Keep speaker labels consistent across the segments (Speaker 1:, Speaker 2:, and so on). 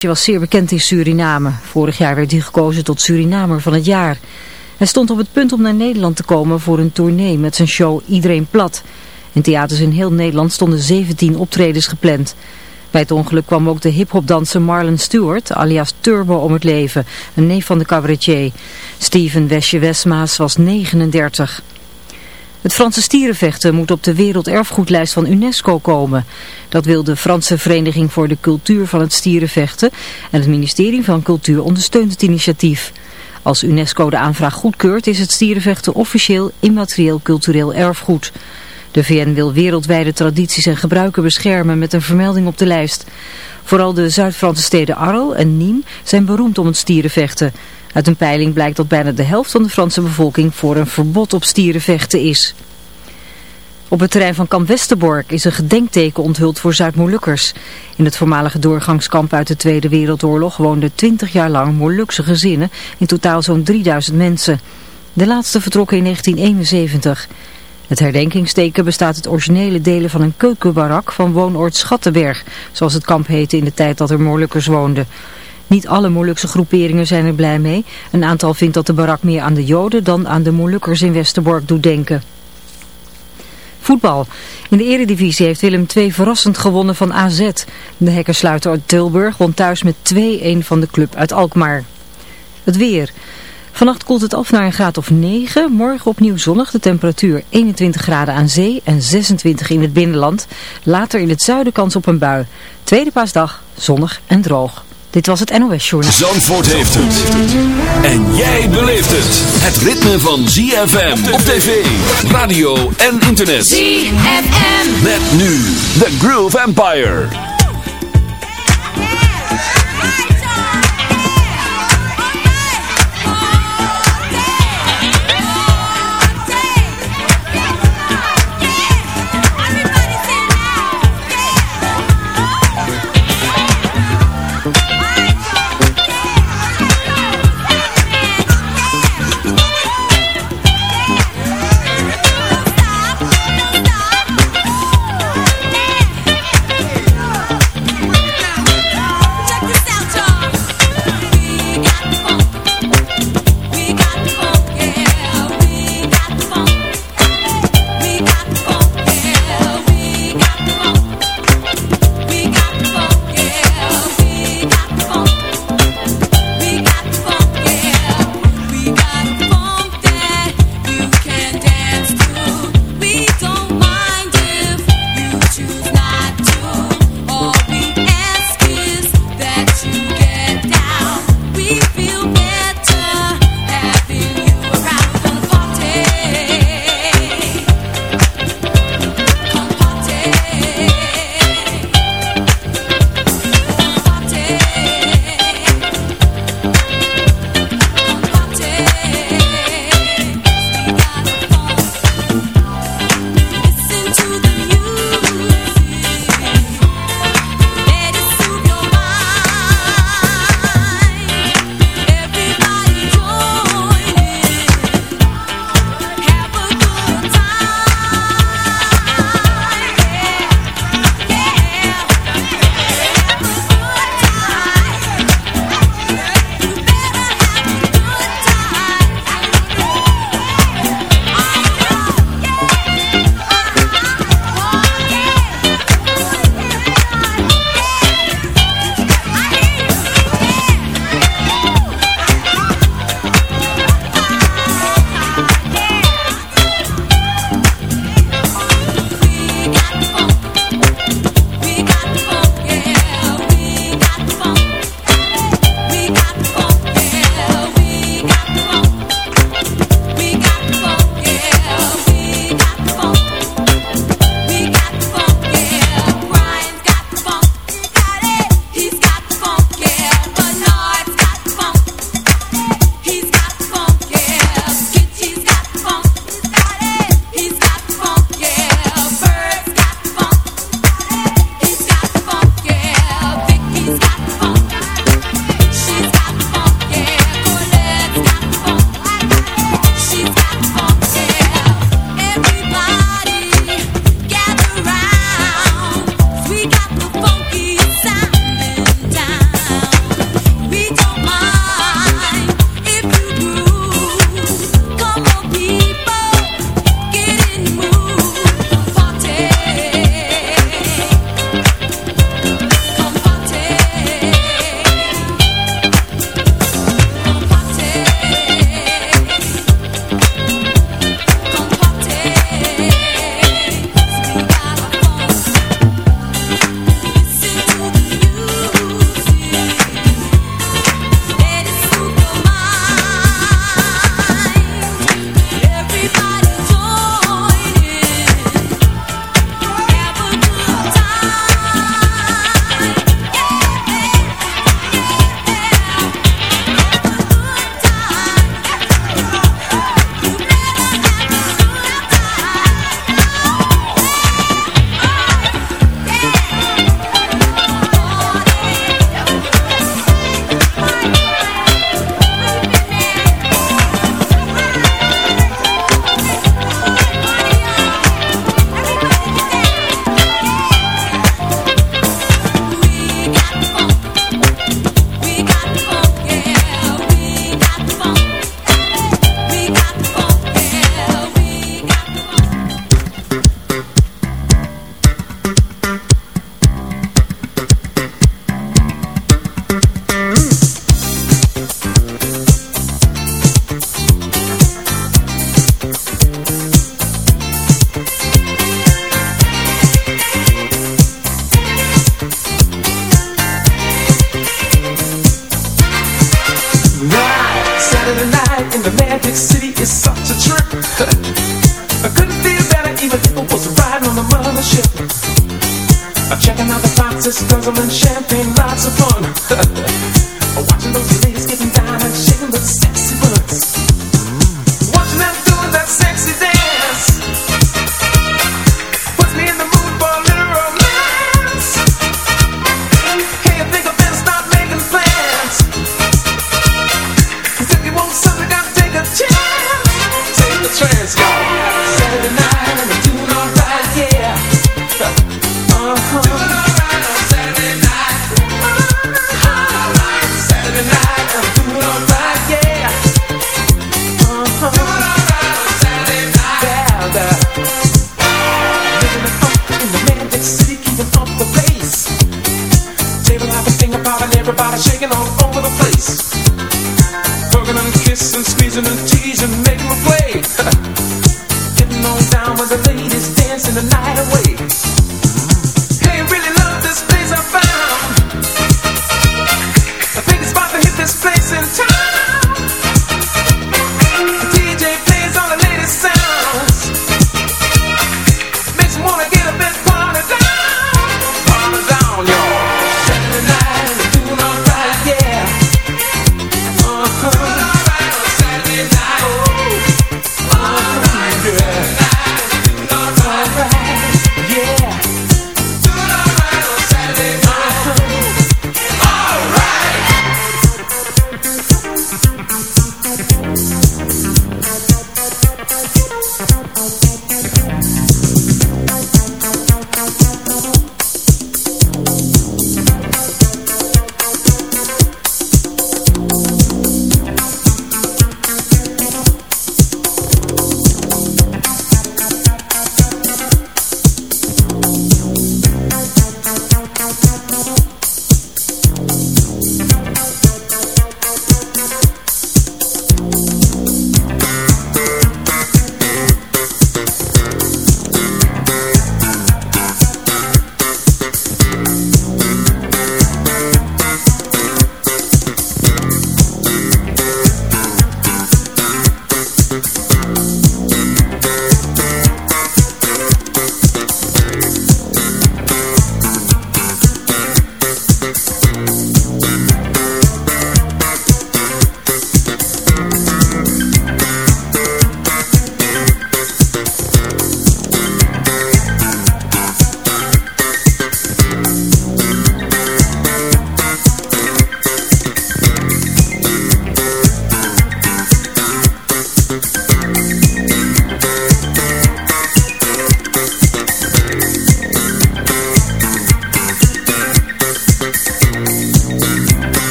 Speaker 1: Hij was zeer bekend in Suriname. Vorig jaar werd hij gekozen tot Surinamer van het jaar. Hij stond op het punt om naar Nederland te komen voor een tournee met zijn show Iedereen Plat. In theaters in heel Nederland stonden 17 optredens gepland. Bij het ongeluk kwam ook de hiphopdanser Marlon Stewart, alias Turbo, om het leven, een neef van de cabaretier. Steven Wesje Westmaas was 39. Het Franse stierenvechten moet op de werelderfgoedlijst van UNESCO komen. Dat wil de Franse Vereniging voor de Cultuur van het Stierenvechten en het ministerie van Cultuur ondersteunt het initiatief. Als UNESCO de aanvraag goedkeurt is het stierenvechten officieel immaterieel cultureel erfgoed. De VN wil wereldwijde tradities en gebruiken beschermen met een vermelding op de lijst. Vooral de Zuid-Franse steden Arles en Nîmes zijn beroemd om het stierenvechten. Uit een peiling blijkt dat bijna de helft van de Franse bevolking voor een verbod op stierenvechten is. Op het terrein van kamp Westerbork is een gedenkteken onthuld voor Zuid-Molukkers. In het voormalige doorgangskamp uit de Tweede Wereldoorlog woonden 20 jaar lang Molukse gezinnen, in totaal zo'n 3000 mensen. De laatste vertrokken in 1971. Het herdenkingsteken bestaat uit originele delen van een keukenbarak van woonoord Schattenberg, zoals het kamp heette in de tijd dat er Molukkers woonden. Niet alle Molukse groeperingen zijn er blij mee. Een aantal vindt dat de barak meer aan de Joden dan aan de Molukkers in Westerbork doet denken. Voetbal. In de eredivisie heeft Willem II verrassend gewonnen van AZ. De hekkersluiter uit Tilburg won thuis met 2-1 van de club uit Alkmaar. Het weer. Vannacht koelt het af naar een graad of 9. Morgen opnieuw zonnig. De temperatuur 21 graden aan zee en 26 in het binnenland. Later in het zuiden kans op een bui. Tweede paasdag zonnig en droog. Dit was het NOS Journal.
Speaker 2: Zandvoort heeft het. En jij beleeft het. Het ritme van ZFM op tv, radio en internet.
Speaker 3: ZFM.
Speaker 2: Met nu The Groove Empire.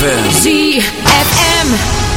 Speaker 3: ZFM. ZFM.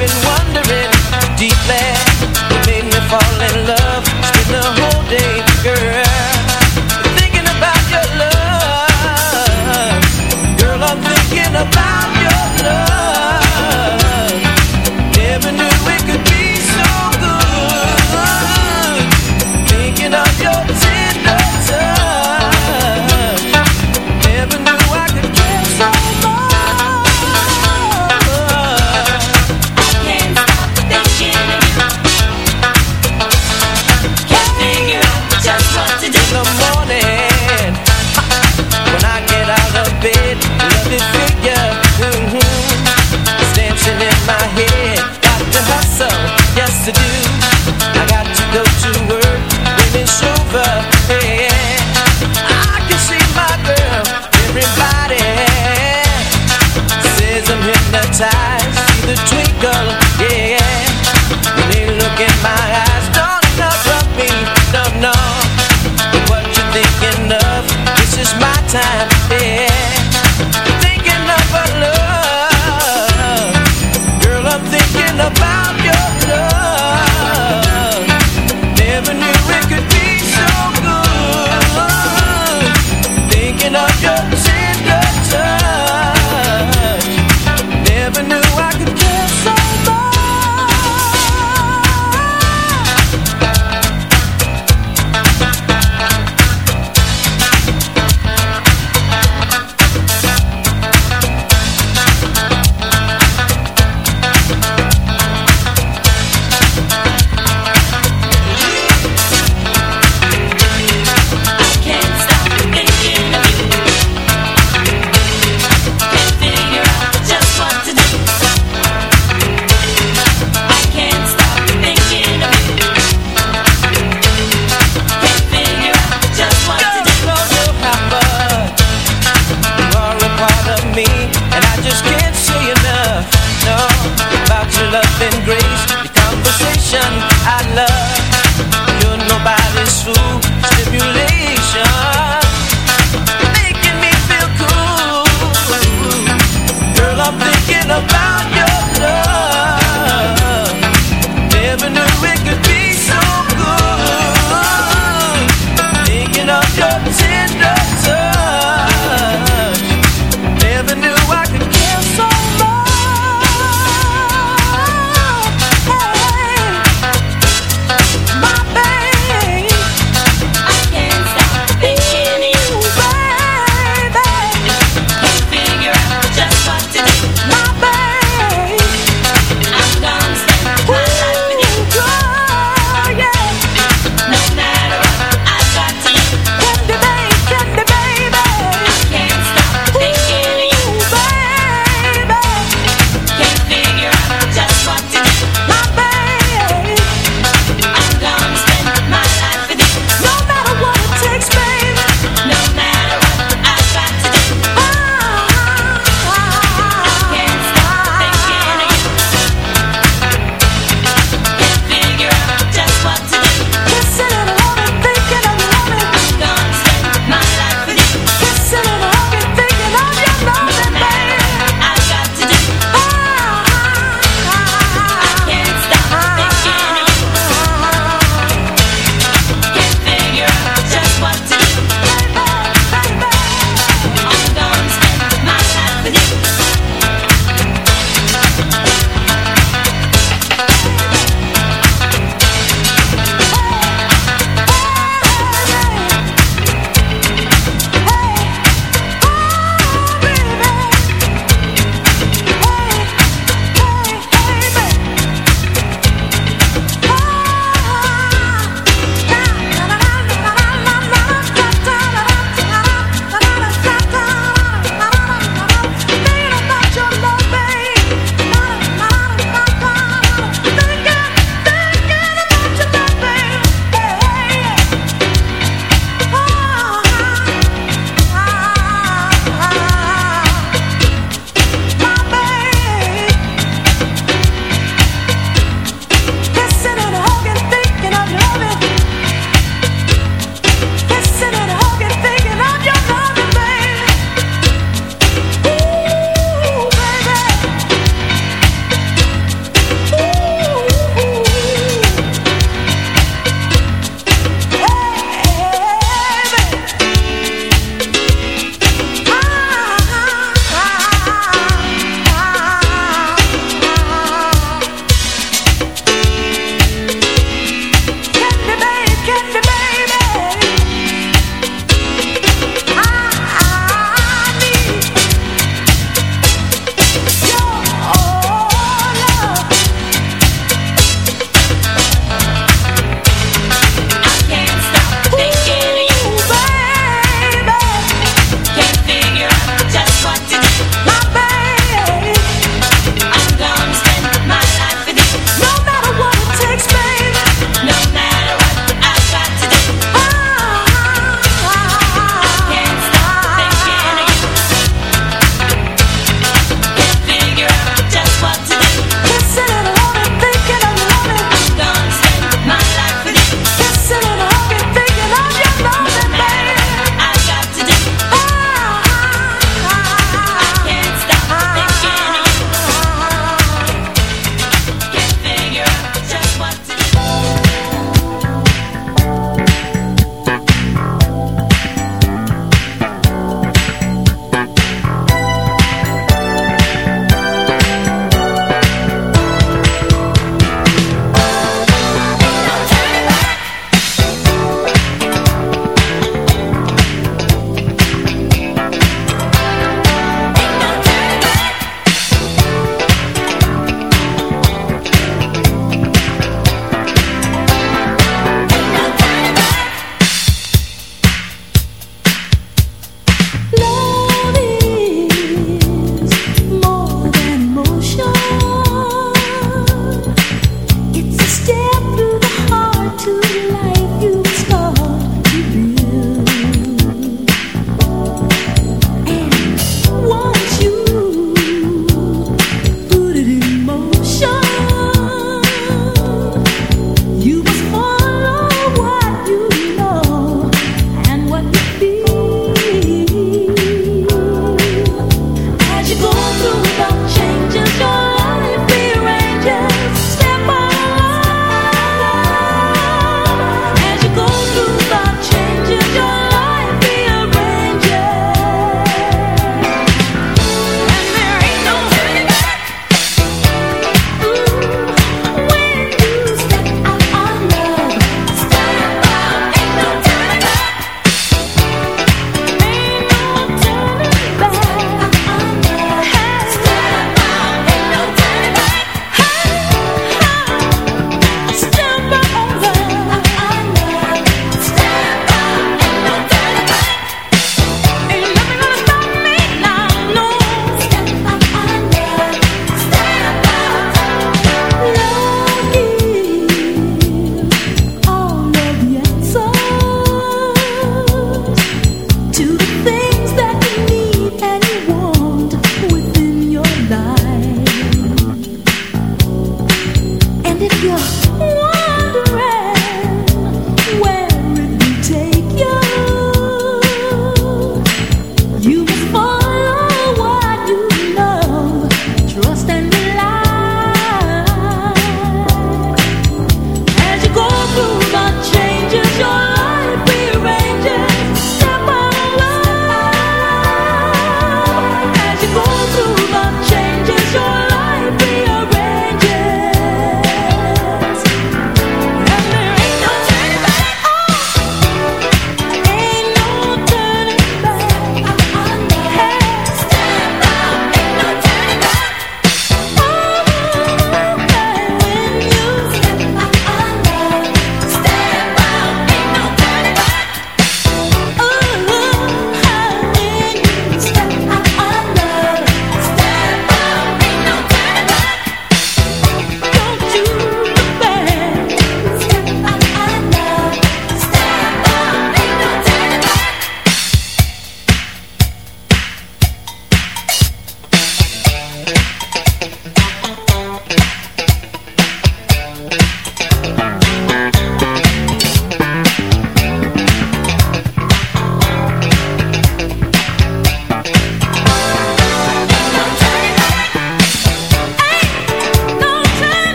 Speaker 3: been
Speaker 2: one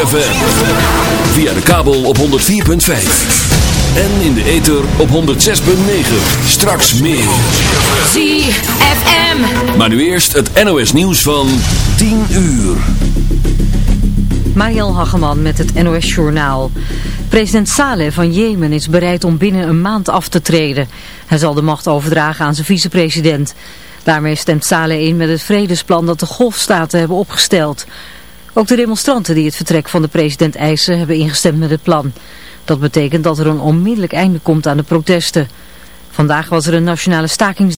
Speaker 2: ZFM. Via de kabel op 104.5. En in de ether op 106.9. Straks meer.
Speaker 1: ZFM.
Speaker 2: Maar nu eerst het NOS nieuws van 10 uur.
Speaker 1: Mariel Hageman met het NOS Journaal. President Saleh van Jemen is bereid om binnen een maand af te treden. Hij zal de macht overdragen aan zijn vicepresident. Daarmee stemt Saleh in met het vredesplan dat de golfstaten hebben opgesteld. Ook de demonstranten die het vertrek van de president eisen hebben ingestemd met het plan. Dat betekent dat er een onmiddellijk einde komt aan de protesten. Vandaag was er een nationale staking.